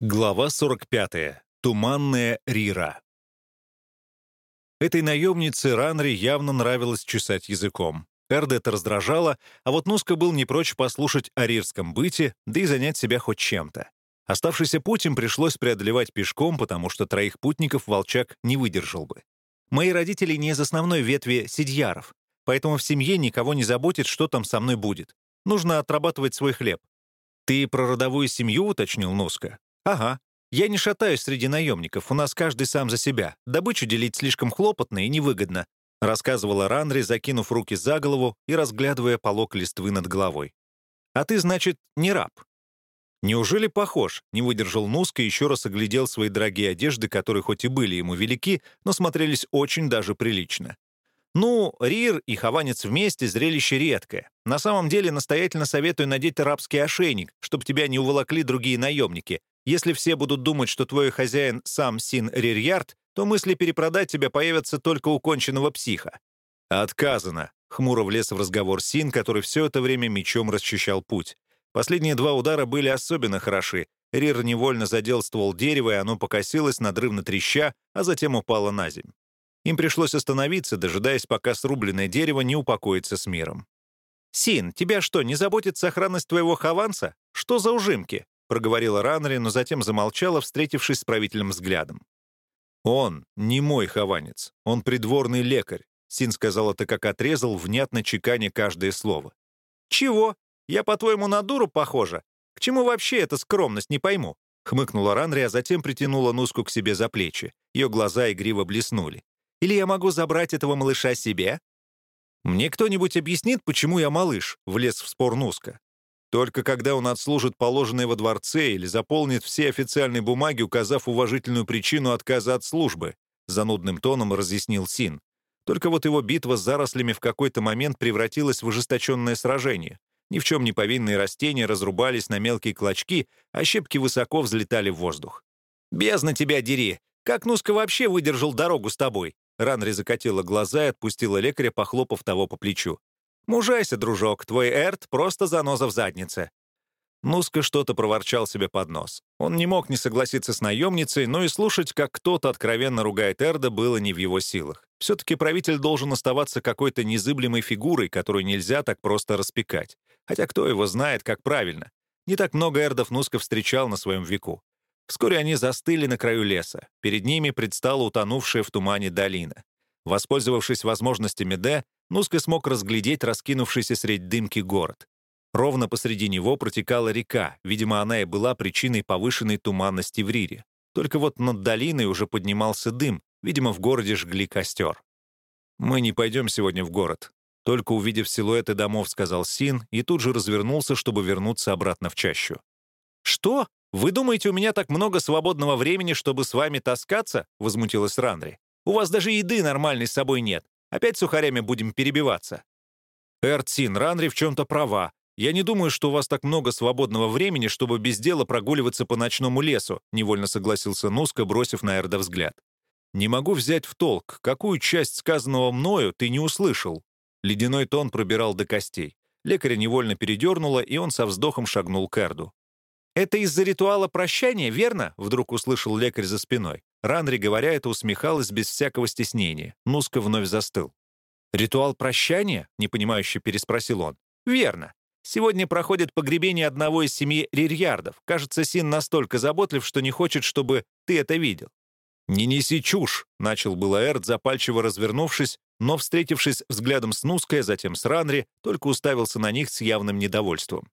Глава 45. Туманная Рира. Этой наемнице Ранри явно нравилось чесать языком. Эрда это раздражало, а вот Нуска был не прочь послушать о рирском быте, да и занять себя хоть чем-то. Оставшийся путь им пришлось преодолевать пешком, потому что троих путников волчак не выдержал бы. Мои родители не из основной ветви сидьяров, поэтому в семье никого не заботит, что там со мной будет. Нужно отрабатывать свой хлеб. «Ты про родовую семью?» — уточнил Нуска. «Ага. Я не шатаюсь среди наемников, у нас каждый сам за себя. Добычу делить слишком хлопотно и невыгодно», рассказывала Ранри, закинув руки за голову и разглядывая полок листвы над головой. «А ты, значит, не раб?» «Неужели похож?» — не выдержал Нуска и еще раз оглядел свои дорогие одежды, которые хоть и были ему велики, но смотрелись очень даже прилично. Ну, Рир и Хованец вместе — зрелище редкое. На самом деле настоятельно советую надеть арабский ошейник, чтобы тебя не уволокли другие наемники, если все будут думать, что твой хозяин сам Син Рирьярд, то мысли перепродать тебя появятся только у конченного психа». «Отказано», — хмуро влез в разговор Син, который все это время мечом расчищал путь. Последние два удара были особенно хороши. Рир невольно задел ствол дерева, и оно покосилось, надрывно треща, а затем упало на землю. Им пришлось остановиться, дожидаясь, пока срубленное дерево не упокоится с миром. «Син, тебя что, не заботит сохранность твоего хованца? Что за ужимки?» — проговорила Ранри, но затем замолчала, встретившись с правителем взглядом. «Он не мой хованец, он придворный лекарь», — Син сказал это как отрезал, внятно чеканя каждое слово. «Чего? Я, по-твоему, на дуру похожа? К чему вообще эта скромность, не пойму?» — хмыкнула Ранри, а затем притянула Нуску к себе за плечи. Ее глаза игриво блеснули. «Или я могу забрать этого малыша себе?» «Мне кто-нибудь объяснит, почему я малыш?» — влез в спор Нуска. Только когда он отслужит положенное во дворце или заполнит все официальные бумаги, указав уважительную причину отказа от службы, занудным тоном разъяснил Син. Только вот его битва с зарослями в какой-то момент превратилась в ожесточенное сражение. Ни в чем не повинные растения разрубались на мелкие клочки, а щепки высоко взлетали в воздух. «Бездна тебя дери! Как Нуска вообще выдержал дорогу с тобой?» Ранри закатила глаза и отпустила лекаря, похлопав того по плечу. «Мужайся, дружок, твой Эрт просто заноза в заднице». Нуска что-то проворчал себе под нос. Он не мог не согласиться с наемницей, но и слушать, как кто-то откровенно ругает Эрда, было не в его силах. Все-таки правитель должен оставаться какой-то незыблемой фигурой, которую нельзя так просто распекать. Хотя кто его знает, как правильно. Не так много эрдов Нуска встречал на своем веку. Вскоре они застыли на краю леса. Перед ними предстала утонувшая в тумане долина. Воспользовавшись возможностями Д, Нуска смог разглядеть раскинувшийся средь дымки город. Ровно посреди него протекала река, видимо, она и была причиной повышенной туманности в Рире. Только вот над долиной уже поднимался дым, видимо, в городе жгли костер. «Мы не пойдем сегодня в город», — только увидев силуэты домов, сказал Син, и тут же развернулся, чтобы вернуться обратно в чащу. «Что? Вы думаете, у меня так много свободного времени, чтобы с вами таскаться?» — возмутилась Ранри. «У вас даже еды нормальной с собой нет. Опять сухарями будем перебиваться». «Эртсин, Ранри в чем-то права. Я не думаю, что у вас так много свободного времени, чтобы без дела прогуливаться по ночному лесу», невольно согласился Нуска, бросив на Эрда взгляд. «Не могу взять в толк, какую часть сказанного мною ты не услышал?» Ледяной тон пробирал до костей. Лекаря невольно передернуло, и он со вздохом шагнул к Эрду. «Это из-за ритуала прощания, верно?» — вдруг услышал лекарь за спиной. Ранри, говоря это, усмехалась без всякого стеснения. Нуска вновь застыл. «Ритуал прощания?» — непонимающе переспросил он. «Верно. Сегодня проходит погребение одного из семьи Рирьярдов. Кажется, Син настолько заботлив, что не хочет, чтобы ты это видел». «Не неси чушь!» — начал было Эрд, запальчиво развернувшись, но, встретившись взглядом с Нуской, а затем с Ранри, только уставился на них с явным недовольством.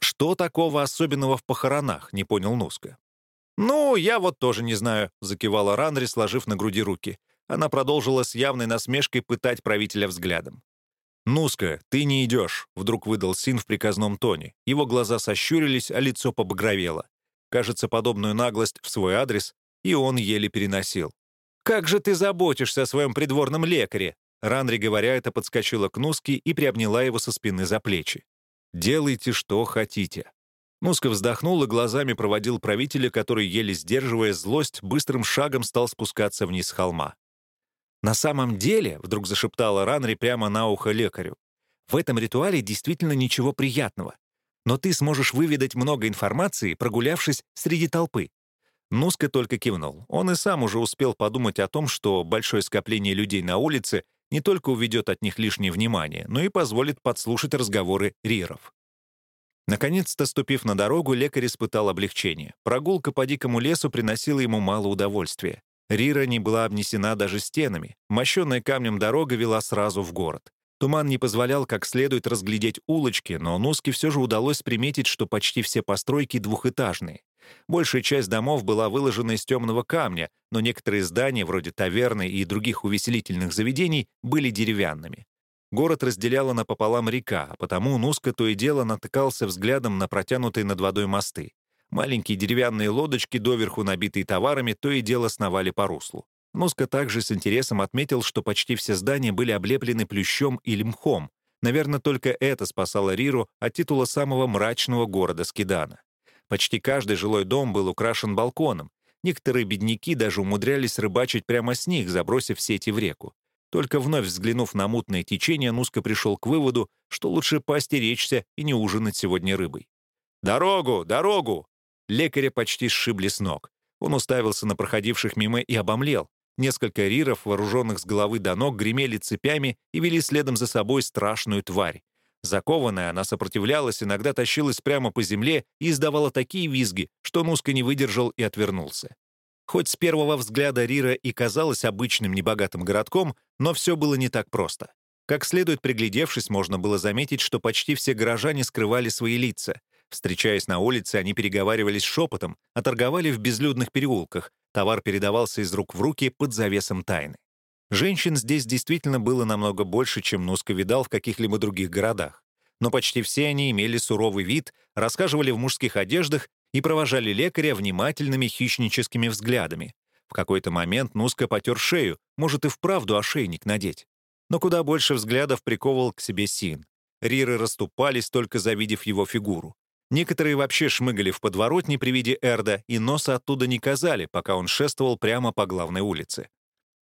«Что такого особенного в похоронах?» — не понял Нуска. «Ну, я вот тоже не знаю», — закивала Ранри, сложив на груди руки. Она продолжила с явной насмешкой пытать правителя взглядом. «Нуска, ты не идешь», — вдруг выдал Син в приказном тоне. Его глаза сощурились, а лицо побагровело. Кажется, подобную наглость в свой адрес и он еле переносил. «Как же ты заботишься о своем придворном лекаре?» Ранри, говоря это, подскочила к Нуске и приобняла его со спины за плечи. «Делайте, что хотите. Мусков вздохнул и глазами проводил правителя, который, еле сдерживая злость, быстрым шагом стал спускаться вниз с холма. «На самом деле», — вдруг зашептала Ранри прямо на ухо лекарю, «в этом ритуале действительно ничего приятного. Но ты сможешь выведать много информации, прогулявшись среди толпы. Нуска только кивнул. Он и сам уже успел подумать о том, что большое скопление людей на улице не только уведет от них лишнее внимание, но и позволит подслушать разговоры риров. Наконец-то, ступив на дорогу, лекарь испытал облегчение. Прогулка по дикому лесу приносила ему мало удовольствия. Рира не была обнесена даже стенами. Мощенная камнем дорога вела сразу в город. Туман не позволял как следует разглядеть улочки, но Нуске все же удалось приметить, что почти все постройки двухэтажные. Большая часть домов была выложена из темного камня, но некоторые здания, вроде таверны и других увеселительных заведений, были деревянными. Город разделяла напополам река, а потому Нуска то и дело натыкался взглядом на протянутые над водой мосты. Маленькие деревянные лодочки, доверху набитые товарами, то и дело сновали по руслу. Нуска также с интересом отметил, что почти все здания были облеплены плющом или мхом. Наверное, только это спасало Риру от титула самого мрачного города Скидана. Почти каждый жилой дом был украшен балконом. Некоторые бедняки даже умудрялись рыбачить прямо с них, забросив сети в реку. Только вновь взглянув на мутное течение, Нуска пришел к выводу, что лучше поостеречься и не ужинать сегодня рыбой. «Дорогу! Дорогу!» Лекаря почти сшибли с ног. Он уставился на проходивших мимо и обомлел. Несколько риров, вооруженных с головы до ног, гремели цепями и вели следом за собой страшную тварь. Закованная, она сопротивлялась, иногда тащилась прямо по земле и издавала такие визги, что Нуска не выдержал и отвернулся. Хоть с первого взгляда Рира и казалась обычным небогатым городком, но все было не так просто. Как следует приглядевшись, можно было заметить, что почти все горожане скрывали свои лица. Встречаясь на улице, они переговаривались шепотом, а торговали в безлюдных переулках. Товар передавался из рук в руки под завесом тайны. Женщин здесь действительно было намного больше, чем Нуска видал в каких-либо других городах. Но почти все они имели суровый вид, рассказывали в мужских одеждах и провожали лекаря внимательными хищническими взглядами. В какой-то момент Нуска потер шею, может и вправду ошейник надеть. Но куда больше взглядов приковывал к себе Син. Риры расступались, только завидев его фигуру. Некоторые вообще шмыгали в подворотне при виде Эрда и носа оттуда не казали, пока он шествовал прямо по главной улице.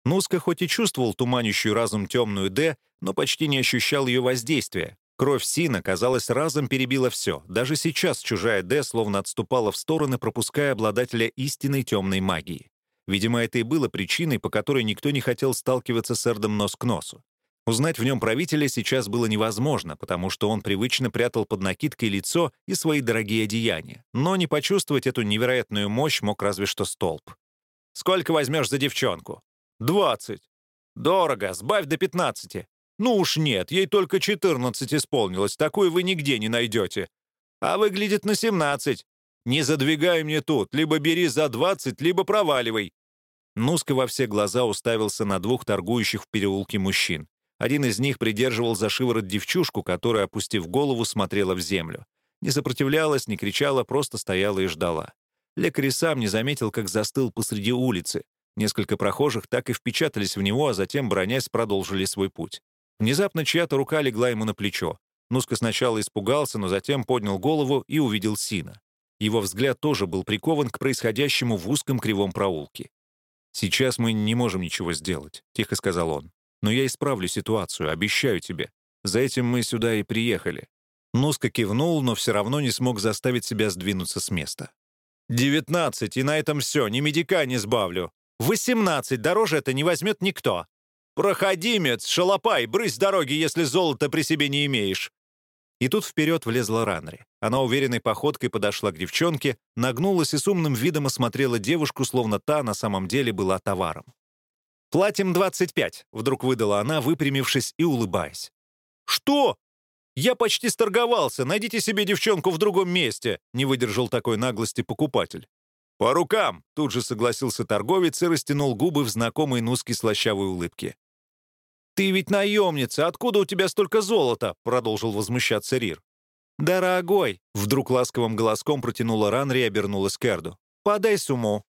Нуска хоть и чувствовал туманящую разум темную Д, но почти не ощущал ее воздействия, Кровь Сина, казалось, разом перебила все. Даже сейчас чужая Д словно отступала в стороны, пропуская обладателя истинной темной магии. Видимо, это и было причиной, по которой никто не хотел сталкиваться с Эрдом нос к носу. Узнать в нем правителя сейчас было невозможно, потому что он привычно прятал под накидкой лицо и свои дорогие одеяния. Но не почувствовать эту невероятную мощь мог разве что столб. «Сколько возьмешь за девчонку?» «Двадцать». «Дорого, сбавь до пятнадцати». Ну уж нет, ей только 14 исполнилось, такую вы нигде не найдете. А выглядит на 17. Не задвигай мне тут, либо бери за 20, либо проваливай. Нуска во все глаза уставился на двух торгующих в переулке мужчин. Один из них придерживал за шиворот девчушку, которая, опустив голову, смотрела в землю. Не сопротивлялась, не кричала, просто стояла и ждала. Лекарь сам не заметил, как застыл посреди улицы. Несколько прохожих так и впечатались в него, а затем, бронясь, продолжили свой путь. Внезапно чья-то рука легла ему на плечо. Нуска сначала испугался, но затем поднял голову и увидел Сина. Его взгляд тоже был прикован к происходящему в узком кривом проулке. «Сейчас мы не можем ничего сделать», — тихо сказал он. «Но я исправлю ситуацию, обещаю тебе. За этим мы сюда и приехали». Нуска кивнул, но все равно не смог заставить себя сдвинуться с места. «Девятнадцать, и на этом все, ни медика не сбавлю. Восемнадцать, дороже это не возьмет никто. «Проходимец, шалопай, брысь дороги, если золота при себе не имеешь!» И тут вперед влезла Ранри. Она уверенной походкой подошла к девчонке, нагнулась и с умным видом осмотрела девушку, словно та на самом деле была товаром. «Платим 25», — вдруг выдала она, выпрямившись и улыбаясь. «Что? Я почти сторговался. Найдите себе девчонку в другом месте», — не выдержал такой наглости покупатель. «По рукам!» — тут же согласился торговец и растянул губы в знакомой Нуске слащавой улыбке. «Ты ведь наемница! Откуда у тебя столько золота?» — продолжил возмущаться Рир. «Дорогой!» — вдруг ласковым голоском протянула Ранри и обернулась к Эрду. «Подай сумму!»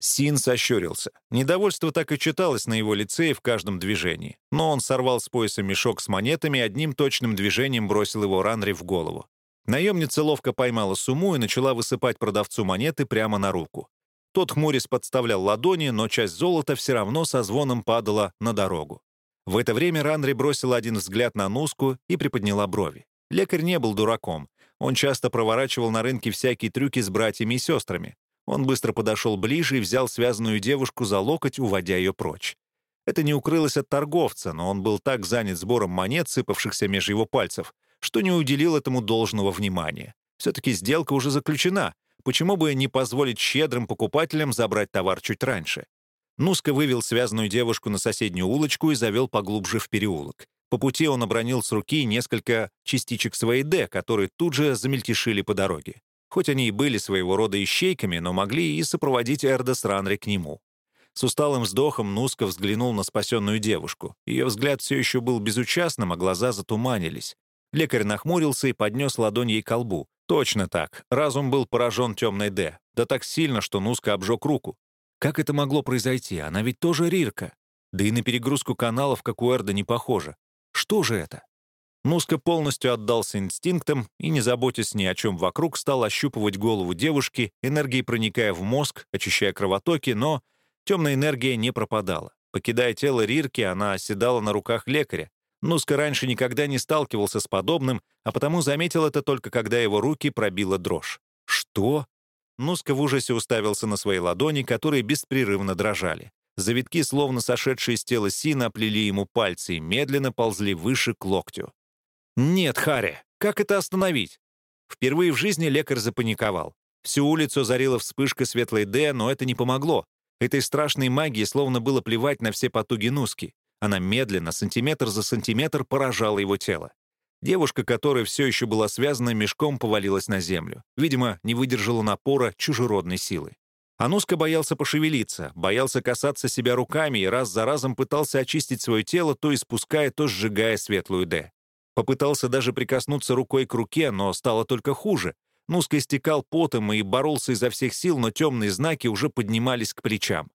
Син сощурился. Недовольство так и читалось на его лице и в каждом движении. Но он сорвал с пояса мешок с монетами и одним точным движением бросил его Ранри в голову. Наемница ловко поймала сумму и начала высыпать продавцу монеты прямо на руку. Тот хмурис подставлял ладони, но часть золота все равно со звоном падала на дорогу. В это время Ранри бросила один взгляд на Нуску и приподняла брови. Лекарь не был дураком. Он часто проворачивал на рынке всякие трюки с братьями и сестрами. Он быстро подошел ближе и взял связанную девушку за локоть, уводя ее прочь. Это не укрылось от торговца, но он был так занят сбором монет, сыпавшихся меж его пальцев, что не уделил этому должного внимания. Все-таки сделка уже заключена. Почему бы не позволить щедрым покупателям забрать товар чуть раньше? Нуска вывел связанную девушку на соседнюю улочку и завел поглубже в переулок. По пути он обронил с руки несколько частичек своей «Д», которые тут же замельтешили по дороге. Хоть они и были своего рода ищейками, но могли и сопроводить Эрда Ранри к нему. С усталым вздохом Нуска взглянул на спасенную девушку. Ее взгляд все еще был безучастным, а глаза затуманились. Лекарь нахмурился и поднес ладонь ей к колбу. Точно так. Разум был поражен темной «Д». Да так сильно, что Нуска обжег руку. Как это могло произойти? Она ведь тоже Рирка. Да и на перегрузку каналов, как у Эрда, не похоже. Что же это? Нуска полностью отдался инстинктам и, не заботясь ни о чем вокруг, стал ощупывать голову девушки, энергией проникая в мозг, очищая кровотоки, но темная энергия не пропадала. Покидая тело Рирки, она оседала на руках лекаря. Нуска раньше никогда не сталкивался с подобным, а потому заметил это только когда его руки пробила дрожь. «Что?» Нуска в ужасе уставился на свои ладони, которые беспрерывно дрожали. Завитки, словно сошедшие с тела Сина, оплели ему пальцы и медленно ползли выше к локтю. «Нет, Харри, как это остановить?» Впервые в жизни лекарь запаниковал. Всю улицу зарила вспышка светлой «Д», но это не помогло. Этой страшной магии словно было плевать на все потуги Нуски. Она медленно, сантиметр за сантиметр, поражала его тело. Девушка, которая все еще была связана мешком, повалилась на землю. Видимо, не выдержала напора чужеродной силы. Ануска боялся пошевелиться, боялся касаться себя руками и раз за разом пытался очистить свое тело, то испуская, то сжигая светлую «Д». Попытался даже прикоснуться рукой к руке, но стало только хуже. Нуска истекал потом и боролся изо всех сил, но темные знаки уже поднимались к плечам.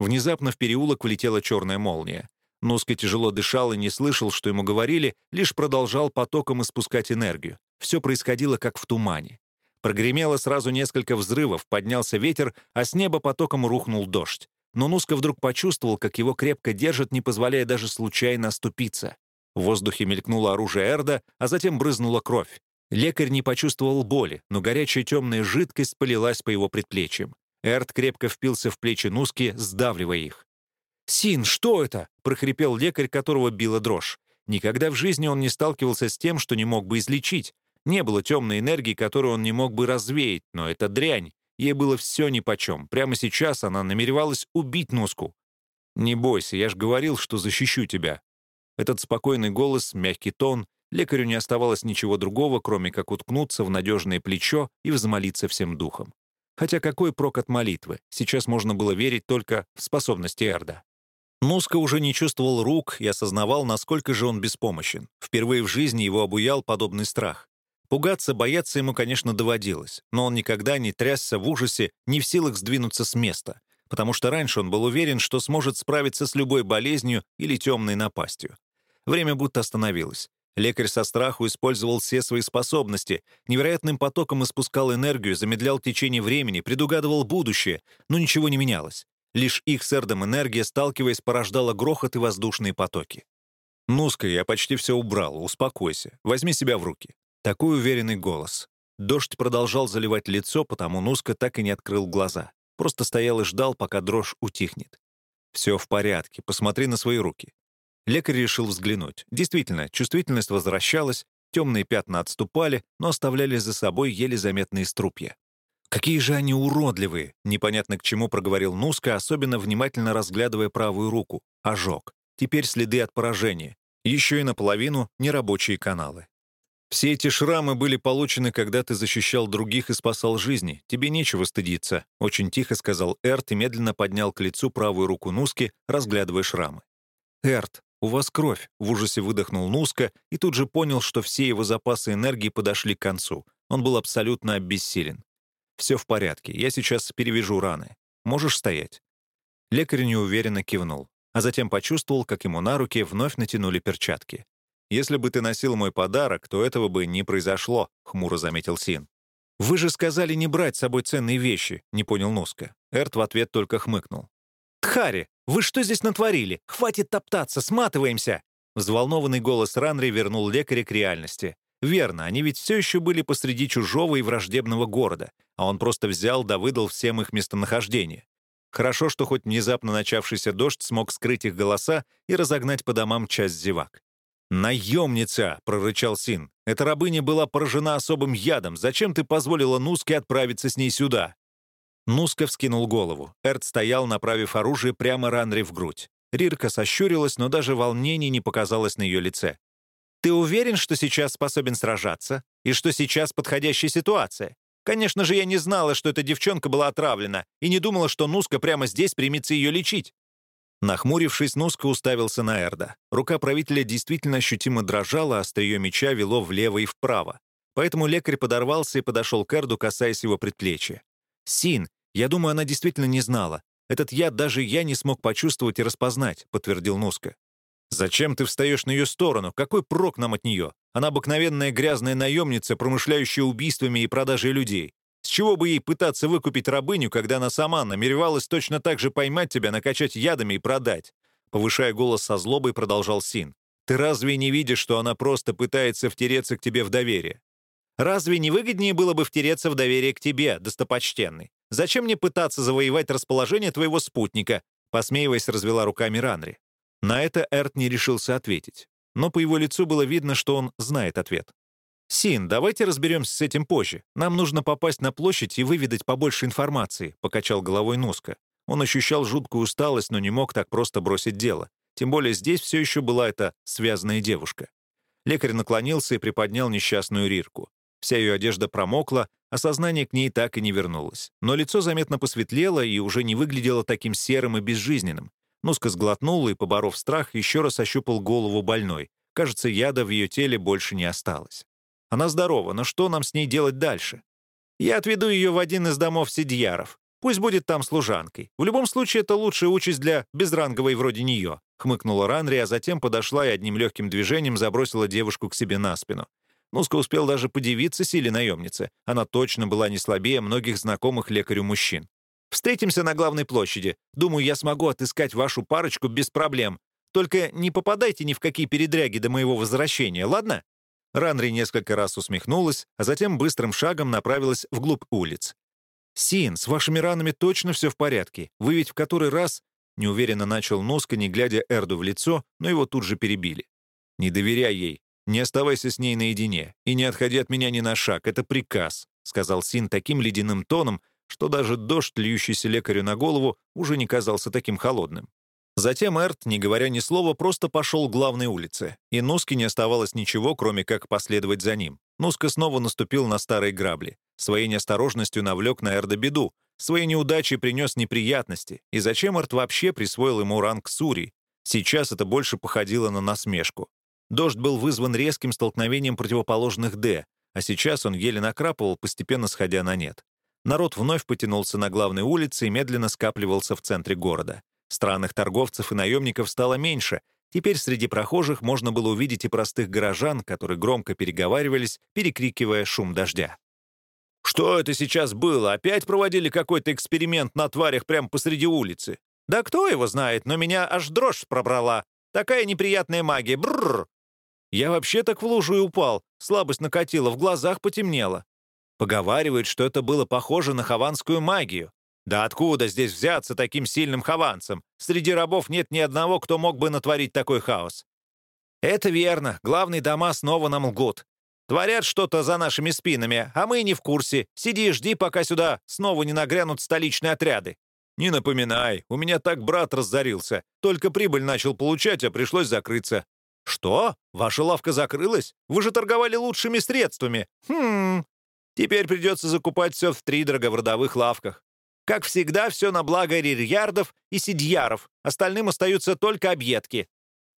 Внезапно в переулок влетела черная молния. Нуска тяжело дышал и не слышал, что ему говорили, лишь продолжал потоком испускать энергию. Все происходило как в тумане. Прогремело сразу несколько взрывов, поднялся ветер, а с неба потоком рухнул дождь. Но Нуска вдруг почувствовал, как его крепко держат, не позволяя даже случайно оступиться. В воздухе мелькнуло оружие Эрда, а затем брызнула кровь. Лекарь не почувствовал боли, но горячая темная жидкость полилась по его предплечьям. Эрд крепко впился в плечи Нуски, сдавливая их. «Син, что это?» — прохрипел лекарь, которого била дрожь. Никогда в жизни он не сталкивался с тем, что не мог бы излечить. Не было темной энергии, которую он не мог бы развеять, но это дрянь. Ей было все нипочем. Прямо сейчас она намеревалась убить Нуску. «Не бойся, я же говорил, что защищу тебя», этот спокойный голос, мягкий тон, лекарю не оставалось ничего другого, кроме как уткнуться в надежное плечо и взмолиться всем духом. Хотя какой прок от молитвы? Сейчас можно было верить только в способности Эрда. Нуска уже не чувствовал рук и осознавал, насколько же он беспомощен. Впервые в жизни его обуял подобный страх. Пугаться, бояться ему, конечно, доводилось, но он никогда не трясся в ужасе, не в силах сдвинуться с места, потому что раньше он был уверен, что сможет справиться с любой болезнью или темной напастью. Время будто остановилось. Лекарь со страху использовал все свои способности, невероятным потоком испускал энергию, замедлял течение времени, предугадывал будущее, но ничего не менялось. Лишь их с Эрдом энергия, сталкиваясь, порождала грохот и воздушные потоки. «Нуска, я почти все убрал, успокойся, возьми себя в руки». Такой уверенный голос. Дождь продолжал заливать лицо, потому Нуска так и не открыл глаза. Просто стоял и ждал, пока дрожь утихнет. «Все в порядке, посмотри на свои руки. Лекарь решил взглянуть. Действительно, чувствительность возвращалась, темные пятна отступали, но оставляли за собой еле заметные струпья. «Какие же они уродливые!» — непонятно к чему проговорил Нуска, особенно внимательно разглядывая правую руку. Ожог. Теперь следы от поражения. Еще и наполовину нерабочие каналы. «Все эти шрамы были получены, когда ты защищал других и спасал жизни. Тебе нечего стыдиться», — очень тихо сказал Эрт и медленно поднял к лицу правую руку Нуски, разглядывая шрамы. «Эрт, «У вас кровь», — в ужасе выдохнул Нуска и тут же понял, что все его запасы энергии подошли к концу. Он был абсолютно обессилен. «Все в порядке, я сейчас перевяжу раны. Можешь стоять?» Лекарь неуверенно кивнул, а затем почувствовал, как ему на руки вновь натянули перчатки. «Если бы ты носил мой подарок, то этого бы не произошло», — хмуро заметил Син. «Вы же сказали не брать с собой ценные вещи», — не понял Нуска. Эрт в ответ только хмыкнул. «Тхари, вы что здесь натворили? Хватит топтаться, сматываемся!» Взволнованный голос Ранри вернул лекаря к реальности. Верно, они ведь все еще были посреди чужого и враждебного города. А он просто взял да выдал всем их местонахождение. Хорошо, что хоть внезапно начавшийся дождь смог скрыть их голоса и разогнать по домам часть зевак. «Наемница!» — прорычал Син. «Эта рабыня была поражена особым ядом. Зачем ты позволила Нуске отправиться с ней сюда?» Нуска вскинул голову. Эрт стоял, направив оружие прямо Ранри в грудь. Рирка сощурилась, но даже волнение не показалось на ее лице. «Ты уверен, что сейчас способен сражаться? И что сейчас подходящая ситуация? Конечно же, я не знала, что эта девчонка была отравлена, и не думала, что Нуска прямо здесь примется ее лечить. Нахмурившись, Нуска уставился на Эрда. Рука правителя действительно ощутимо дрожала, а острие меча вело влево и вправо. Поэтому лекарь подорвался и подошел к Эрду, касаясь его предплечья. «Син, я думаю, она действительно не знала. Этот яд даже я не смог почувствовать и распознать», — подтвердил Нуска. «Зачем ты встаешь на ее сторону? Какой прок нам от нее? Она обыкновенная грязная наемница, промышляющая убийствами и продажей людей. С чего бы ей пытаться выкупить рабыню, когда она сама намеревалась точно так же поймать тебя, накачать ядами и продать?» Повышая голос со злобой, продолжал Син. «Ты разве не видишь, что она просто пытается втереться к тебе в доверие?» «Разве не выгоднее было бы втереться в доверие к тебе, достопочтенный? Зачем мне пытаться завоевать расположение твоего спутника?» Посмеиваясь, развела руками Ранри. На это Эрт не решился ответить. Но по его лицу было видно, что он знает ответ. «Син, давайте разберемся с этим позже. Нам нужно попасть на площадь и выведать побольше информации», — покачал головой Нуска. Он ощущал жуткую усталость, но не мог так просто бросить дело. Тем более здесь все еще была эта связанная девушка. Лекарь наклонился и приподнял несчастную Рирку. Вся ее одежда промокла, а сознание к ней так и не вернулось. Но лицо заметно посветлело и уже не выглядело таким серым и безжизненным. Нуска сглотнул и, поборов страх, еще раз ощупал голову больной. Кажется, яда в ее теле больше не осталось. Она здорова, но что нам с ней делать дальше? Я отведу ее в один из домов Сидьяров. Пусть будет там служанкой. В любом случае, это лучшая участь для безранговой вроде нее», — хмыкнула Ранри, а затем подошла и одним легким движением забросила девушку к себе на спину. Нуска успел даже подивиться силе наемницы. Она точно была не слабее многих знакомых лекарю мужчин. «Встретимся на главной площади. Думаю, я смогу отыскать вашу парочку без проблем. Только не попадайте ни в какие передряги до моего возвращения, ладно?» Ранри несколько раз усмехнулась, а затем быстрым шагом направилась вглубь улиц. «Син, с вашими ранами точно все в порядке. Вы ведь в который раз...» Неуверенно начал Носка, не глядя Эрду в лицо, но его тут же перебили. «Не доверяй ей. Не оставайся с ней наедине. И не отходи от меня ни на шаг. Это приказ», — сказал Син таким ледяным тоном, что даже дождь, льющийся лекарю на голову, уже не казался таким холодным. Затем Эрт, не говоря ни слова, просто пошел к главной улице, и Нуске не оставалось ничего, кроме как последовать за ним. Нуска снова наступил на старые грабли. Своей неосторожностью навлек на Эрда беду, своей неудачей принес неприятности. И зачем Эрт вообще присвоил ему ранг Сури? Сейчас это больше походило на насмешку. Дождь был вызван резким столкновением противоположных «Д», а сейчас он еле накрапывал, постепенно сходя на нет. Народ вновь потянулся на главной улице и медленно скапливался в центре города. Странных торговцев и наемников стало меньше. Теперь среди прохожих можно было увидеть и простых горожан, которые громко переговаривались, перекрикивая шум дождя. «Что это сейчас было? Опять проводили какой-то эксперимент на тварях прямо посреди улицы? Да кто его знает, но меня аж дрожь пробрала. Такая неприятная магия. Бррр!» Я вообще так в лужу и упал. Слабость накатила, в глазах потемнело. Поговаривают, что это было похоже на хаванскую магию. Да откуда здесь взяться таким сильным хованцем? Среди рабов нет ни одного, кто мог бы натворить такой хаос. Это верно, главные дома снова нам лгут. Творят что-то за нашими спинами, а мы не в курсе. Сиди и жди, пока сюда снова не нагрянут столичные отряды. Не напоминай, у меня так брат разорился. Только прибыль начал получать, а пришлось закрыться. Что? Ваша лавка закрылась? Вы же торговали лучшими средствами. Хм. Теперь придется закупать все втридорого в родовых лавках. Как всегда, все на благо рирьярдов и сидьяров. Остальным остаются только объедки.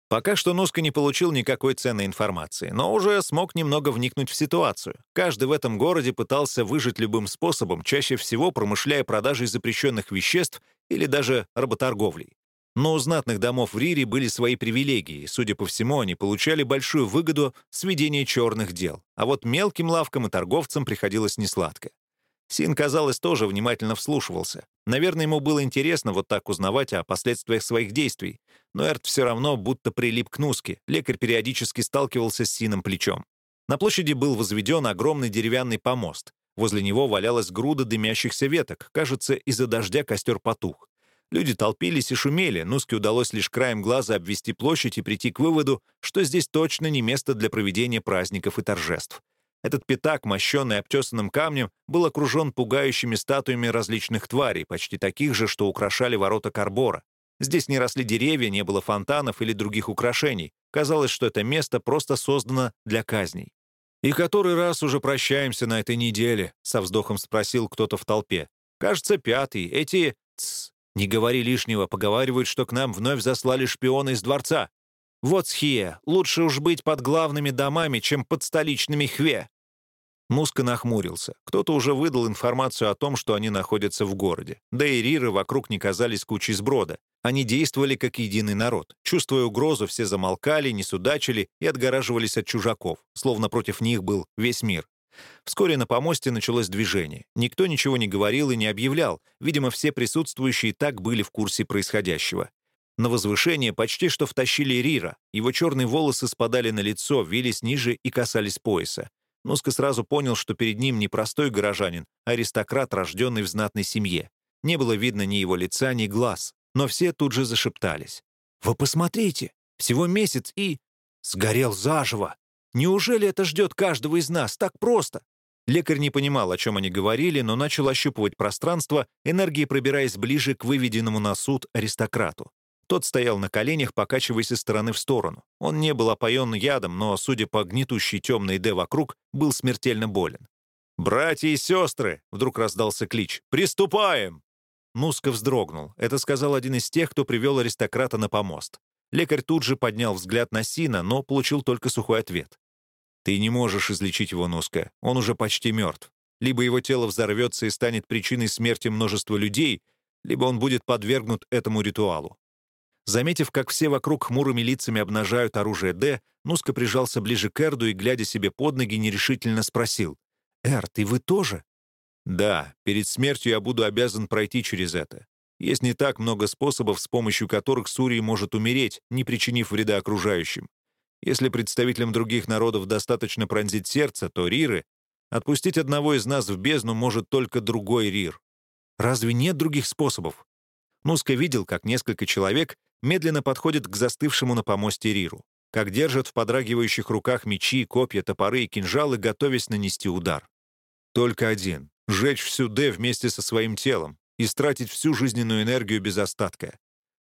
Пока что Нуска не получил никакой ценной информации, но уже смог немного вникнуть в ситуацию. Каждый в этом городе пытался выжить любым способом, чаще всего промышляя продажей запрещенных веществ или даже работорговлей. Но у знатных домов в Рире были свои привилегии, судя по всему, они получали большую выгоду с ведения черных дел. А вот мелким лавкам и торговцам приходилось несладко. Син, казалось, тоже внимательно вслушивался. Наверное, ему было интересно вот так узнавать о последствиях своих действий. Но Эрт все равно будто прилип к Нуске. Лекарь периодически сталкивался с Сином плечом. На площади был возведен огромный деревянный помост. Возле него валялась груда дымящихся веток. Кажется, из-за дождя костер потух. Люди толпились и шумели, Нуске удалось лишь краем глаза обвести площадь и прийти к выводу, что здесь точно не место для проведения праздников и торжеств. Этот пятак, мощенный обтесанным камнем, был окружен пугающими статуями различных тварей, почти таких же, что украшали ворота Карбора. Здесь не росли деревья, не было фонтанов или других украшений. Казалось, что это место просто создано для казней. «И который раз уже прощаемся на этой неделе?» — со вздохом спросил кто-то в толпе. «Кажется, пятый. Эти...» «Не говори лишнего, поговаривают, что к нам вновь заслали шпиона из дворца. Вот схия, лучше уж быть под главными домами, чем под столичными хве». Муска нахмурился. Кто-то уже выдал информацию о том, что они находятся в городе. Да и риры вокруг не казались кучей сброда. Они действовали как единый народ. Чувствуя угрозу, все замолкали, не судачили и отгораживались от чужаков, словно против них был весь мир. Вскоре на помосте началось движение. Никто ничего не говорил и не объявлял. Видимо, все присутствующие так были в курсе происходящего. На возвышение почти что втащили Рира. Его черные волосы спадали на лицо, вились ниже и касались пояса. Нуска сразу понял, что перед ним не простой горожанин, а аристократ, рожденный в знатной семье. Не было видно ни его лица, ни глаз. Но все тут же зашептались. «Вы посмотрите! Всего месяц и...» «Сгорел заживо! Неужели это ждет каждого из нас так просто?» Лекарь не понимал, о чем они говорили, но начал ощупывать пространство, энергией пробираясь ближе к выведенному на суд аристократу. Тот стоял на коленях, покачиваясь из стороны в сторону. Он не был опоен ядом, но, судя по гнетущей темной «Д» вокруг, был смертельно болен. «Братья и сестры!» — вдруг раздался клич. «Приступаем!» Нуска вздрогнул. Это сказал один из тех, кто привел аристократа на помост. Лекарь тут же поднял взгляд на Сина, но получил только сухой ответ. «Ты не можешь излечить его, Нуска. Он уже почти мертв. Либо его тело взорвется и станет причиной смерти множества людей, либо он будет подвергнут этому ритуалу». Заметив, как все вокруг хмурыми лицами обнажают оружие Д, Нуска прижался ближе к Эрду и, глядя себе под ноги, нерешительно спросил. «Эрд, и вы тоже?» «Да, перед смертью я буду обязан пройти через это. Есть не так много способов, с помощью которых Сурий может умереть, не причинив вреда окружающим. Если представителям других народов достаточно пронзить сердце, то Риры... Отпустить одного из нас в бездну может только другой Рир. Разве нет других способов? Нуска видел, как несколько человек медленно подходят к застывшему на помосте Риру, как держат в подрагивающих руках мечи, копья, топоры и кинжалы, готовясь нанести удар. Только один — сжечь всю Д вместе со своим телом, истратить всю жизненную энергию без остатка.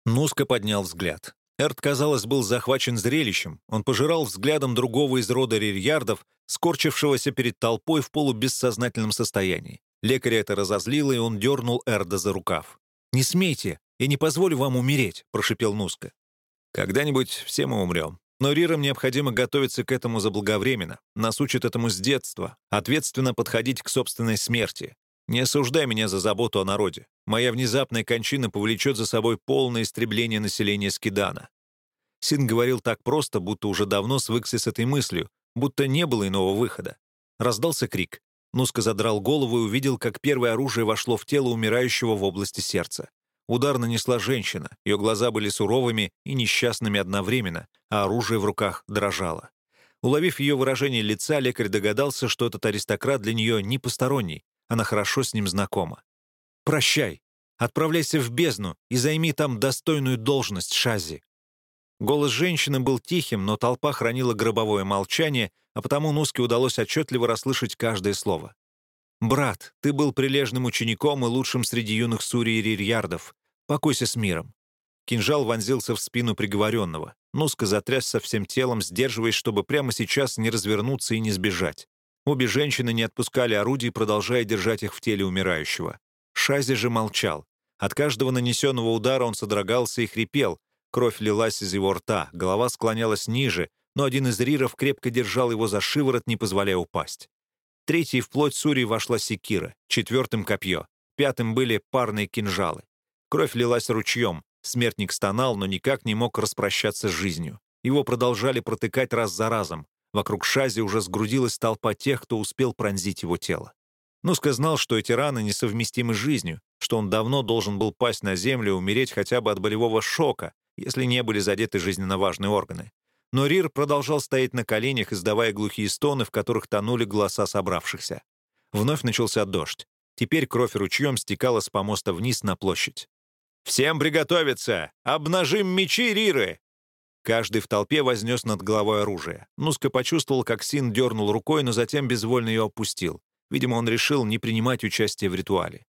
Нуска поднял взгляд. Эрт, казалось, был захвачен зрелищем. Он пожирал взглядом другого из рода рирьярдов, скорчившегося перед толпой в полубессознательном состоянии. Лекаря это разозлило, и он дернул Эрда за рукав. «Не смейте! Я не позволю вам умереть!» — прошипел Нуска. «Когда-нибудь все мы умрем. Но Рирам необходимо готовиться к этому заблаговременно. Нас учат этому с детства. Ответственно подходить к собственной смерти. Не осуждай меня за заботу о народе. Моя внезапная кончина повлечет за собой полное истребление населения Скидана». Син говорил так просто, будто уже давно свыкся с этой мыслью, будто не было иного выхода. Раздался крик. Нуска задрал голову и увидел, как первое оружие вошло в тело умирающего в области сердца. Удар нанесла женщина, ее глаза были суровыми и несчастными одновременно, а оружие в руках дрожало. Уловив ее выражение лица, лекарь догадался, что этот аристократ для нее не посторонний, она хорошо с ним знакома. «Прощай. Отправляйся в бездну и займи там достойную должность, Шази». Голос женщины был тихим, но толпа хранила гробовое молчание, а потому Нуске удалось отчетливо расслышать каждое слово. «Брат, ты был прилежным учеником и лучшим среди юных сури и. Покойся с миром». Кинжал вонзился в спину приговоренного. Нуска затрясся всем телом, сдерживаясь, чтобы прямо сейчас не развернуться и не сбежать. Обе женщины не отпускали орудий, продолжая держать их в теле умирающего. Шази же молчал. От каждого нанесенного удара он содрогался и хрипел. Кровь лилась из его рта, голова склонялась ниже, но один из риров крепко держал его за шиворот, не позволяя упасть. Третьей вплоть Сури вошла секира, четвертым — копье, пятым были парные кинжалы. Кровь лилась ручьем, смертник стонал, но никак не мог распрощаться с жизнью. Его продолжали протыкать раз за разом. Вокруг Шази уже сгрудилась толпа тех, кто успел пронзить его тело. Нуска знал, что эти раны несовместимы с жизнью, что он давно должен был пасть на землю и умереть хотя бы от болевого шока, если не были задеты жизненно важные органы. Но Рир продолжал стоять на коленях, издавая глухие стоны, в которых тонули голоса собравшихся. Вновь начался дождь. Теперь кровь ручьем стекала с помоста вниз на площадь. «Всем приготовиться! Обнажим мечи, Риры!» Каждый в толпе вознес над головой оружие. Нуска почувствовал, как Син дернул рукой, но затем безвольно ее опустил. Видимо, он решил не принимать участие в ритуале.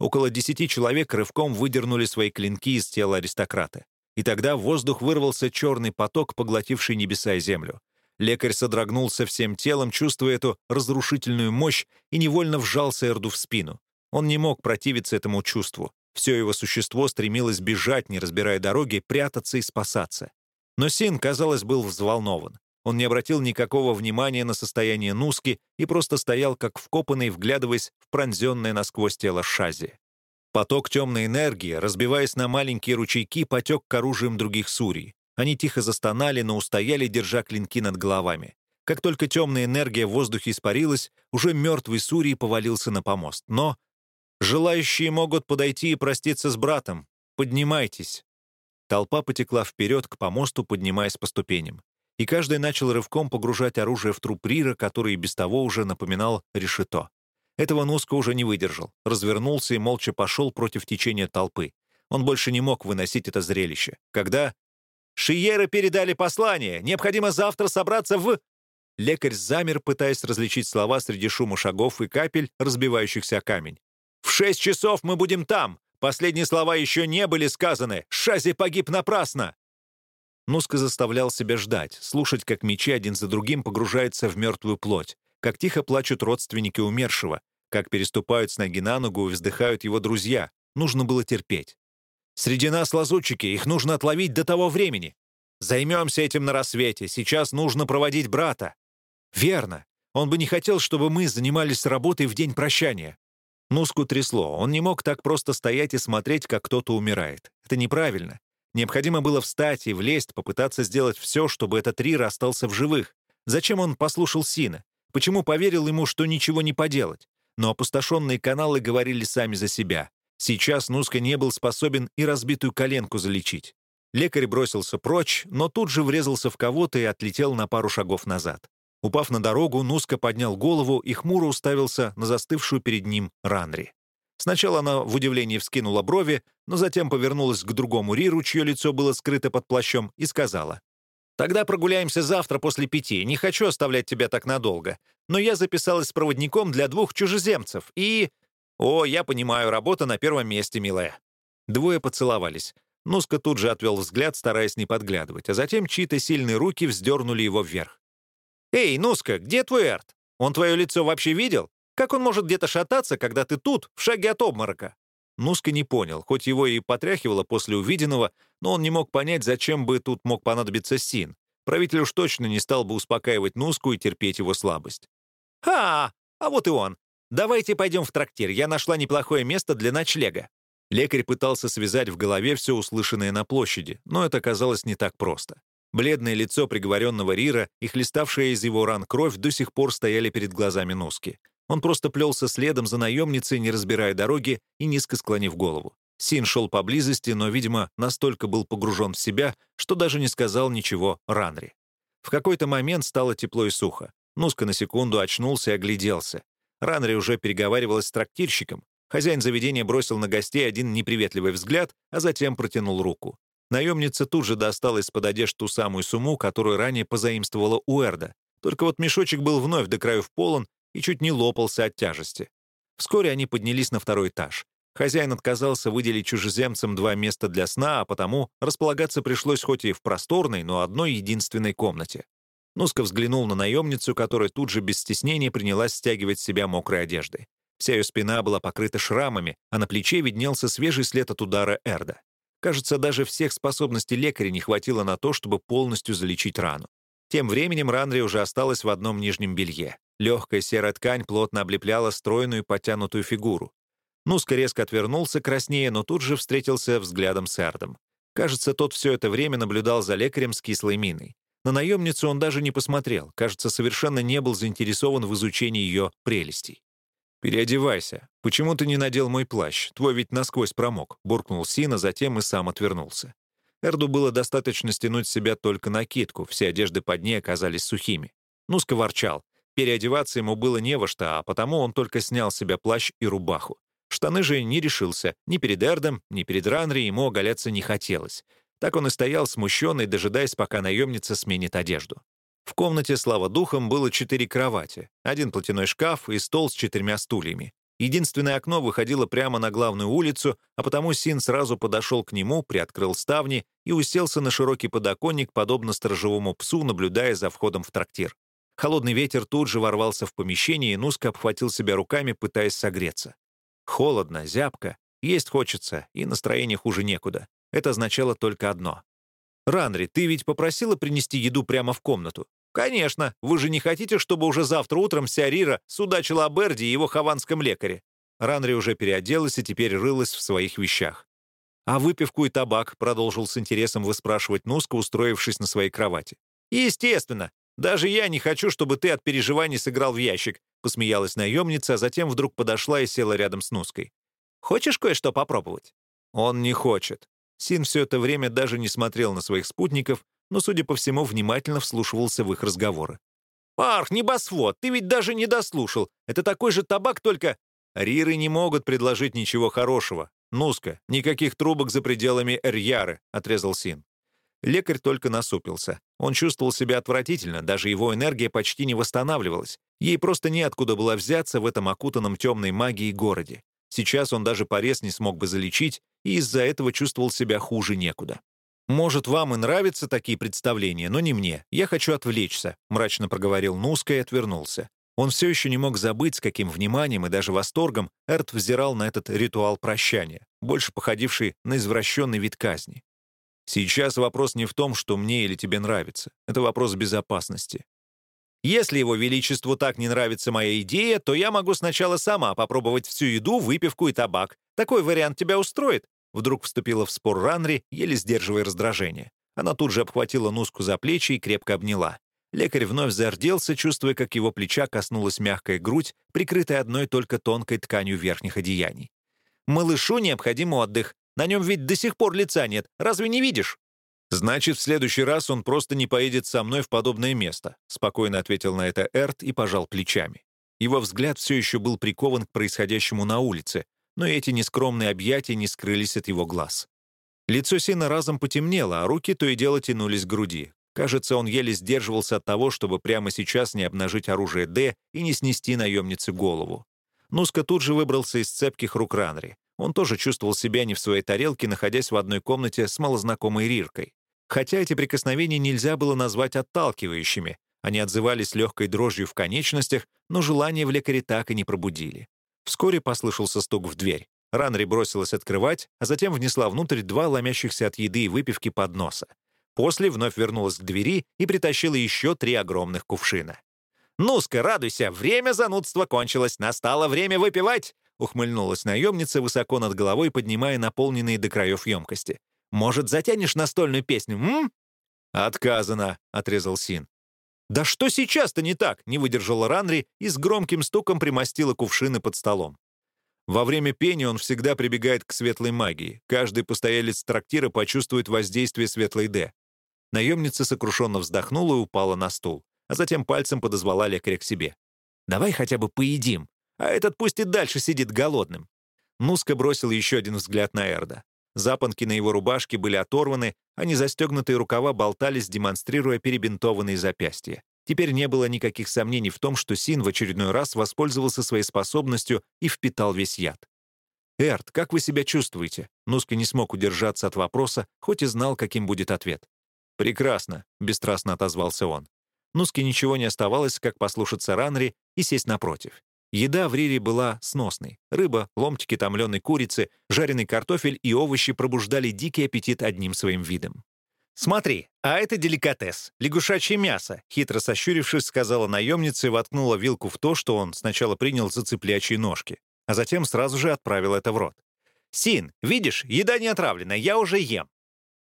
Около десяти человек рывком выдернули свои клинки из тела аристократа. И тогда в воздух вырвался черный поток, поглотивший небеса и землю. Лекарь содрогнулся всем телом, чувствуя эту разрушительную мощь, и невольно вжался Эрду в спину. Он не мог противиться этому чувству. Все его существо стремилось бежать, не разбирая дороги, прятаться и спасаться. Но Син, казалось, был взволнован. Он не обратил никакого внимания на состояние Нуски и просто стоял как вкопанный, вглядываясь в пронзенное насквозь тело Шази. Поток темной энергии, разбиваясь на маленькие ручейки, потек к оружиям других сурий. Они тихо застонали, но устояли, держа клинки над головами. Как только темная энергия в воздухе испарилась, уже мертвый Сурий повалился на помост. Но желающие могут подойти и проститься с братом. Поднимайтесь. Толпа потекла вперед к помосту, поднимаясь по ступеням. И каждый начал рывком погружать оружие в труп Рира, который без того уже напоминал решето. Этого Нуска уже не выдержал, развернулся и молча пошел против течения толпы. Он больше не мог выносить это зрелище. Когда Шиеры передали послание. Необходимо завтра собраться в...» Лекарь замер, пытаясь различить слова среди шума шагов и капель, разбивающихся о камень. «В шесть часов мы будем там! Последние слова еще не были сказаны! Шази погиб напрасно!» Нуска заставлял себя ждать, слушать, как мечи один за другим погружаются в мертвую плоть, как тихо плачут родственники умершего, как переступают с ноги на ногу и вздыхают его друзья. Нужно было терпеть. Среди нас лазутчики, их нужно отловить до того времени. Займемся этим на рассвете, сейчас нужно проводить брата. Верно. Он бы не хотел, чтобы мы занимались работой в день прощания. Нуску трясло. Он не мог так просто стоять и смотреть, как кто-то умирает. Это неправильно. Необходимо было встать и влезть, попытаться сделать все, чтобы этот Рир остался в живых. Зачем он послушал Сина? Почему поверил ему, что ничего не поделать? Но опустошенные каналы говорили сами за себя. Сейчас Нуска не был способен и разбитую коленку залечить. Лекарь бросился прочь, но тут же врезался в кого-то и отлетел на пару шагов назад. Упав на дорогу, Нуска поднял голову и хмуро уставился на застывшую перед ним Ранри. Сначала она в удивлении вскинула брови, но затем повернулась к другому Риру, чье лицо было скрыто под плащом, и сказала. «Тогда прогуляемся завтра после пяти. Не хочу оставлять тебя так надолго. Но я записалась с проводником для двух чужеземцев, и...» «О, я понимаю, работа на первом месте, милая». Двое поцеловались. Нуска тут же отвел взгляд, стараясь не подглядывать, а затем чьи-то сильные руки вздернули его вверх. «Эй, Нуска, где твой Эрт? Он твое лицо вообще видел? Как он может где-то шататься, когда ты тут, в шаге от обморока?» Нуска не понял, хоть его и потряхивало после увиденного, но он не мог понять, зачем бы тут мог понадобиться Син. Правитель уж точно не стал бы успокаивать Нуску и терпеть его слабость. «Ха! А вот и он. «Давайте пойдем в трактир, я нашла неплохое место для ночлега». Лекарь пытался связать в голове все услышанное на площади, но это оказалось не так просто. Бледное лицо приговоренного Рира и хлеставшая из его ран кровь до сих пор стояли перед глазами Носки. Он просто плелся следом за наемницей, не разбирая дороги и низко склонив голову. Син шел поблизости, но, видимо, настолько был погружен в себя, что даже не сказал ничего Ранри. В какой-то момент стало тепло и сухо. Нуска на секунду очнулся и огляделся. Ранри уже переговаривалась с трактирщиком. Хозяин заведения бросил на гостей один неприветливый взгляд, а затем протянул руку. Наемница тут же достала из-под одежд ту самую сумму, которую ранее позаимствовала у Эрда. Только вот мешочек был вновь до краев полон и чуть не лопался от тяжести. Вскоре они поднялись на второй этаж. Хозяин отказался выделить чужеземцам два места для сна, а потому располагаться пришлось хоть и в просторной, но одной единственной комнате. Нуска взглянул на наемницу, которая тут же без стеснения принялась стягивать себя мокрой одеждой. Вся ее спина была покрыта шрамами, а на плече виднелся свежий след от удара Эрда. Кажется, даже всех способностей лекаря не хватило на то, чтобы полностью залечить рану. Тем временем Ранри уже осталась в одном нижнем белье. Легкая серая ткань плотно облепляла стройную подтянутую фигуру. Нуска резко отвернулся краснее, но тут же встретился взглядом с Эрдом. Кажется, тот все это время наблюдал за лекарем с кислой миной. На наемницу он даже не посмотрел, кажется, совершенно не был заинтересован в изучении ее прелестей. «Переодевайся. Почему ты не надел мой плащ? Твой ведь насквозь промок», — буркнул Сина, затем и сам отвернулся. Эрду было достаточно стянуть с себя только накидку, все одежды под ней оказались сухими. Нуска ворчал. Переодеваться ему было не во что, а потому он только снял с себя плащ и рубаху. Штаны же не решился. Ни перед Эрдом, ни перед Ранри ему оголяться не хотелось. Так он и стоял смущенный, дожидаясь, пока наемница сменит одежду. В комнате, слава духом, было четыре кровати, один платяной шкаф и стол с четырьмя стульями. Единственное окно выходило прямо на главную улицу, а потому Син сразу подошел к нему, приоткрыл ставни и уселся на широкий подоконник, подобно сторожевому псу, наблюдая за входом в трактир. Холодный ветер тут же ворвался в помещение, и Нуска обхватил себя руками, пытаясь согреться. Холодно, зябко, есть хочется, и настроение хуже некуда. Это означало только одно. «Ранри, ты ведь попросила принести еду прямо в комнату?» «Конечно. Вы же не хотите, чтобы уже завтра утром вся Рира судачила о Берди и его хаванском лекаре?» Ранри уже переоделась и теперь рылась в своих вещах. «А выпивку и табак?» — продолжил с интересом выспрашивать Нуска, устроившись на своей кровати. «Естественно. Даже я не хочу, чтобы ты от переживаний сыграл в ящик», — посмеялась наемница, а затем вдруг подошла и села рядом с Нуской. «Хочешь кое-что попробовать?» «Он не хочет». Син все это время даже не смотрел на своих спутников, но, судя по всему, внимательно вслушивался в их разговоры. «Парх, небосвод, ты ведь даже не дослушал. Это такой же табак, только...» «Риры не могут предложить ничего хорошего. Нуска, никаких трубок за пределами Эрьяры», — отрезал Син. Лекарь только насупился. Он чувствовал себя отвратительно, даже его энергия почти не восстанавливалась. Ей просто неоткуда было взяться в этом окутанном темной магией городе. Сейчас он даже порез не смог бы залечить, и из-за этого чувствовал себя хуже некуда. «Может, вам и нравятся такие представления, но не мне. Я хочу отвлечься», — мрачно проговорил Нуска и отвернулся. Он все еще не мог забыть, с каким вниманием и даже восторгом Эрт взирал на этот ритуал прощания, больше походивший на извращенный вид казни. «Сейчас вопрос не в том, что мне или тебе нравится. Это вопрос безопасности. Если его величеству так не нравится моя идея, то я могу сначала сама попробовать всю еду, выпивку и табак. Такой вариант тебя устроит?» Вдруг вступила в спор Ранри, еле сдерживая раздражение. Она тут же обхватила Нуску за плечи и крепко обняла. Лекарь вновь зарделся, чувствуя, как его плеча коснулась мягкая грудь, прикрытая одной только тонкой тканью верхних одеяний. «Малышу необходим отдых. На нем ведь до сих пор лица нет. Разве не видишь?» «Значит, в следующий раз он просто не поедет со мной в подобное место», спокойно ответил на это Эрт и пожал плечами. Его взгляд все еще был прикован к происходящему на улице, но эти нескромные объятия не скрылись от его глаз. Лицо Сина разом потемнело, а руки то и дело тянулись к груди. Кажется, он еле сдерживался от того, чтобы прямо сейчас не обнажить оружие Д и не снести наемнице голову. Нуска тут же выбрался из цепких рук Ранри. Он тоже чувствовал себя не в своей тарелке, находясь в одной комнате с малознакомой Риркой. Хотя эти прикосновения нельзя было назвать отталкивающими. Они отзывались легкой дрожью в конечностях, но желание в лекаре так и не пробудили. Вскоре послышался стук в дверь. Ранри бросилась открывать, а затем внесла внутрь два ломящихся от еды и выпивки подноса. После вновь вернулась к двери и притащила еще три огромных кувшина. «Ну-ска, радуйся, время занудства кончилось, настало время выпивать!» ухмыльнулась наемница, высоко над головой поднимая наполненные до краев емкости. «Может, затянешь настольную песню, м?» «Отказано», — отрезал Син. «Да что сейчас-то не так?» — не выдержала Ранри и с громким стуком примостила кувшины под столом. Во время пения он всегда прибегает к светлой магии. Каждый постоялец трактира почувствует воздействие светлой «Д». Наемница сокрушенно вздохнула и упала на стул, а затем пальцем подозвала лекаря к себе. «Давай хотя бы поедим, а этот пусть и дальше сидит голодным». Нуска бросил еще один взгляд на Эрда. Запонки на его рубашке были оторваны, а незастегнутые рукава болтались, демонстрируя перебинтованные запястья. Теперь не было никаких сомнений в том, что Син в очередной раз воспользовался своей способностью и впитал весь яд. «Эрт, как вы себя чувствуете?» Нуска не смог удержаться от вопроса, хоть и знал, каким будет ответ. «Прекрасно», — бесстрастно отозвался он. Нуске ничего не оставалось, как послушаться Ранри и сесть напротив. Еда в Рире была сносной. Рыба, ломтики томленой курицы, жареный картофель и овощи пробуждали дикий аппетит одним своим видом. «Смотри, а это деликатес, лягушачье мясо», хитро сощурившись, сказала наемница и воткнула вилку в то, что он сначала принял за цыплячьи ножки, а затем сразу же отправил это в рот. «Син, видишь, еда не отравлена, я уже ем».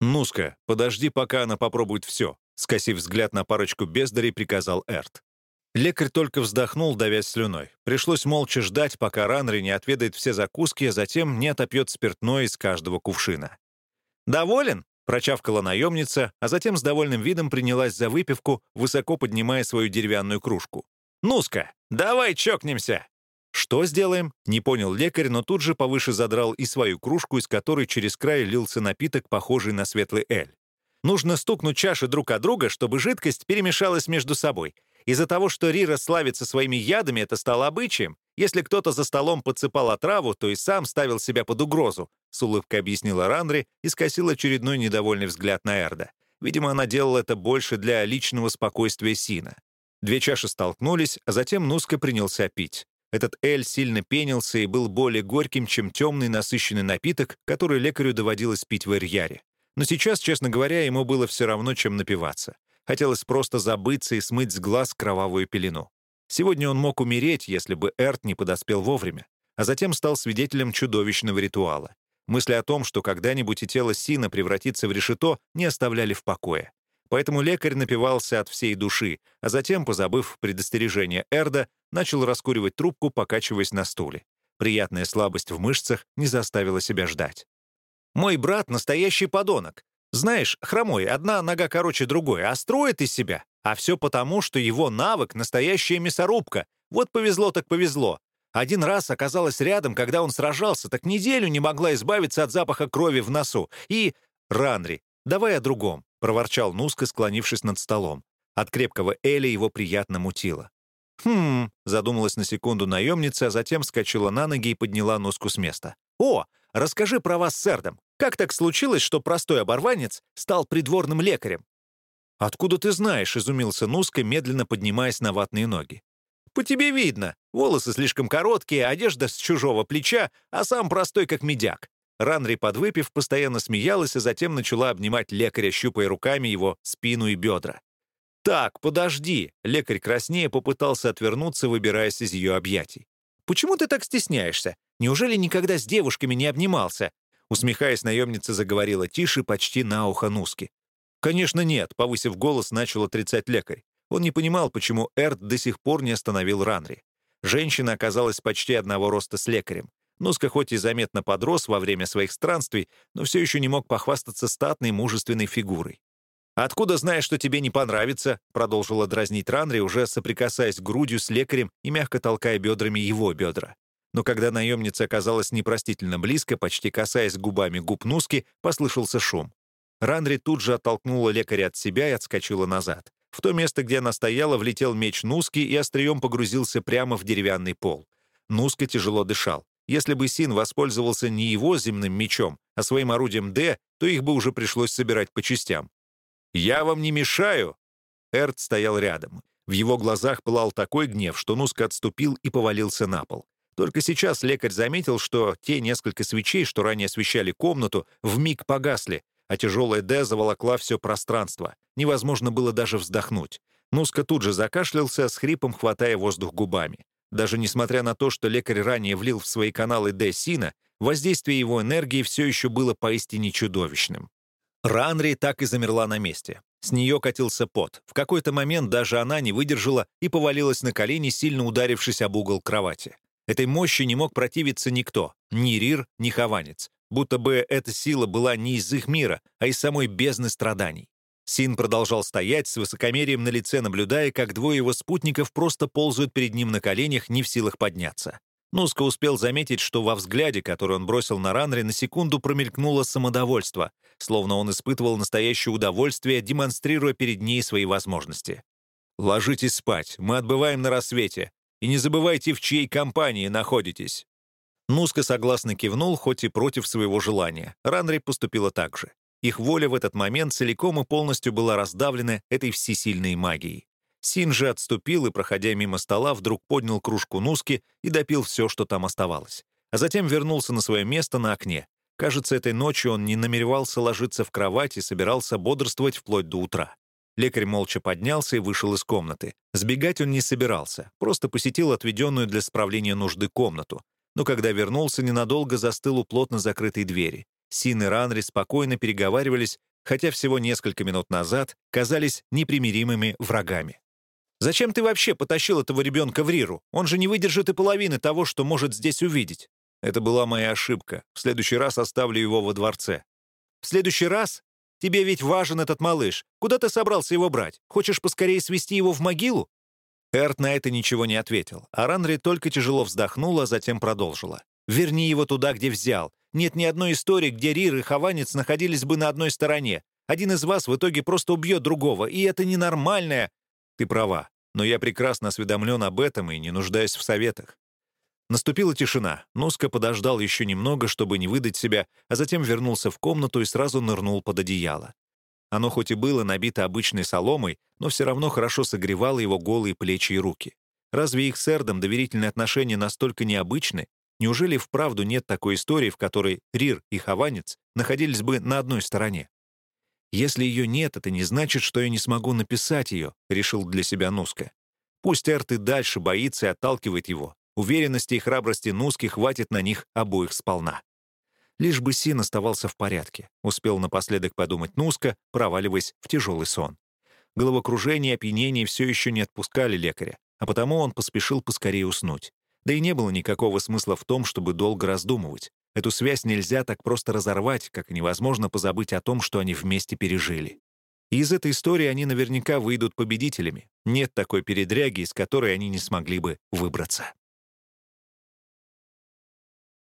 «Нуска, подожди, пока она попробует все», скосив взгляд на парочку бездарей, приказал Эрт. Лекарь только вздохнул, давясь слюной. Пришлось молча ждать, пока Ранри не отведает все закуски, а затем не отопьет спиртное из каждого кувшина. «Доволен?» — прочавкала наемница, а затем с довольным видом принялась за выпивку, высоко поднимая свою деревянную кружку. «Ну-ска, давай чокнемся!» «Что сделаем?» — не понял лекарь, но тут же повыше задрал и свою кружку, из которой через край лился напиток, похожий на светлый эль. Нужно стукнуть чаши друг от друга, чтобы жидкость перемешалась между собой. Из-за того, что Рира славится своими ядами, это стало обычаем. Если кто-то за столом подсыпал отраву, то и сам ставил себя под угрозу, с улыбкой объяснила Рандри и скосила очередной недовольный взгляд на Эрда. Видимо, она делала это больше для личного спокойствия Сина. Две чаши столкнулись, а затем Нуска принялся пить. Этот эль сильно пенился и был более горьким, чем темный насыщенный напиток, который лекарю доводилось пить в Эрьяре. Но сейчас, честно говоря, ему было все равно, чем напиваться. Хотелось просто забыться и смыть с глаз кровавую пелену. Сегодня он мог умереть, если бы Эрт не подоспел вовремя, а затем стал свидетелем чудовищного ритуала. Мысли о том, что когда-нибудь и тело Сина превратится в решето, не оставляли в покое. Поэтому лекарь напивался от всей души, а затем, позабыв предостережение Эрда, начал раскуривать трубку, покачиваясь на стуле. Приятная слабость в мышцах не заставила себя ждать. «Мой брат — настоящий подонок. Знаешь, хромой, одна нога короче другой, а строит из себя. А все потому, что его навык — настоящая мясорубка. Вот повезло так повезло. Один раз оказалась рядом, когда он сражался, так неделю не могла избавиться от запаха крови в носу. И... Ранри, давай о другом. — проворчал Нуска, склонившись над столом. От крепкого Эля его приятно мутило. «Хм...» — задумалась на секунду наемница, а затем вскочила на ноги и подняла Нуску с места. «О, расскажи про вас с Эрдом. Как так случилось, что простой оборванец стал придворным лекарем?» «Откуда ты знаешь?» — изумился Нуска, медленно поднимаясь на ватные ноги. «По тебе видно. Волосы слишком короткие, одежда с чужого плеча, а сам простой, как медяк. Ранри, подвыпив, постоянно смеялась, а затем начала обнимать лекаря, щупая руками его спину и бедра. «Так, подожди!» — лекарь краснее попытался отвернуться, выбираясь из ее объятий. «Почему ты так стесняешься? Неужели никогда с девушками не обнимался?» Усмехаясь, наемница заговорила тише, почти на ухо Нуски. «Конечно нет», — повысив голос, начал отрицать лекарь. Он не понимал, почему Эрт до сих пор не остановил Ранри. Женщина оказалась почти одного роста с лекарем. Нуска хоть и заметно подрос во время своих странствий, но все еще не мог похвастаться статной мужественной фигурой. «Откуда знаешь, что тебе не понравится?» — продолжила дразнить Ранри, уже соприкасаясь грудью с лекарем и мягко толкая бедрами его бедра. Но когда наемница оказалась непростительно близко, почти касаясь губами губ Нуски, послышался шум. Ранри тут же оттолкнула лекаря от себя и отскочила назад. В то место, где она стояла, влетел меч Нуски и острием погрузился прямо в деревянный пол. Нуска тяжело дышал. Если бы Син воспользовался не его земным мечом, а своим орудием Д, то их бы уже пришлось собирать по частям. «Я вам не мешаю!» Эрт стоял рядом. В его глазах пылал такой гнев, что Нуска отступил и повалился на пол. Только сейчас лекарь заметил, что те несколько свечей, что ранее освещали комнату, вмиг погасли, а тяжелая «Д» заволокла все пространство. Невозможно было даже вздохнуть. Нуска тут же закашлялся, с хрипом хватая воздух губами. Даже несмотря на то, что лекарь ранее влил в свои каналы Д-сина, воздействие его энергии все еще было поистине чудовищным. Ранри так и замерла на месте. С нее катился пот. В какой-то момент даже она не выдержала и повалилась на колени, сильно ударившись об угол кровати. Этой мощи не мог противиться никто, ни Рир, ни Хованец. Будто бы эта сила была не из их мира, а из самой бездны страданий. Син продолжал стоять с высокомерием на лице, наблюдая, как двое его спутников просто ползают перед ним на коленях, не в силах подняться. Нуска успел заметить, что во взгляде, который он бросил на Ранри, на секунду промелькнуло самодовольство, словно он испытывал настоящее удовольствие, демонстрируя перед ней свои возможности. «Ложитесь спать, мы отбываем на рассвете, и не забывайте, в чьей компании находитесь». Нуска согласно кивнул, хоть и против своего желания. Ранри поступила так же. Их воля в этот момент целиком и полностью была раздавлена этой всесильной магией. Син же отступил и, проходя мимо стола, вдруг поднял кружку Нуски и допил все, что там оставалось. А затем вернулся на свое место на окне. Кажется, этой ночью он не намеревался ложиться в кровать и собирался бодрствовать вплоть до утра. Лекарь молча поднялся и вышел из комнаты. Сбегать он не собирался, просто посетил отведенную для справления нужды комнату. Но когда вернулся, ненадолго застыл у плотно закрытой двери. Син и Ранри спокойно переговаривались, хотя всего несколько минут назад казались непримиримыми врагами. «Зачем ты вообще потащил этого ребенка в Риру? Он же не выдержит и половины того, что может здесь увидеть». Это была моя ошибка. В следующий раз оставлю его во дворце. «В следующий раз? Тебе ведь важен этот малыш. Куда ты собрался его брать? Хочешь поскорее свести его в могилу?» Эрт на это ничего не ответил, а Ранри только тяжело вздохнула, а затем продолжила. «Верни его туда, где взял. Нет ни одной истории, где Рир и Хованец находились бы на одной стороне. Один из вас в итоге просто убьет другого, и это ненормальное...» «Ты права, но я прекрасно осведомлен об этом и не нуждаюсь в советах». Наступила тишина. Нуска подождал еще немного, чтобы не выдать себя, а затем вернулся в комнату и сразу нырнул под одеяло. Оно хоть и было набито обычной соломой, но все равно хорошо согревало его голые плечи и руки. Разве их с Эрдом доверительные отношения настолько необычны? Неужели вправду нет такой истории, в которой Рир и Хованец находились бы на одной стороне? «Если ее нет, это не значит, что я не смогу написать ее», — решил для себя Нуска. Пусть Эрт и дальше боится и отталкивает его. Уверенности и храбрости Нуски хватит на них обоих сполна. Лишь бы Син оставался в порядке, успел напоследок подумать Нуска, проваливаясь в тяжелый сон. Головокружение и опьянение все еще не отпускали лекаря, а потому он поспешил поскорее уснуть. Да и не было никакого смысла в том, чтобы долго раздумывать. Эту связь нельзя так просто разорвать, как и невозможно позабыть о том, что они вместе пережили. И из этой истории они наверняка выйдут победителями. Нет такой передряги, из которой они не смогли бы выбраться.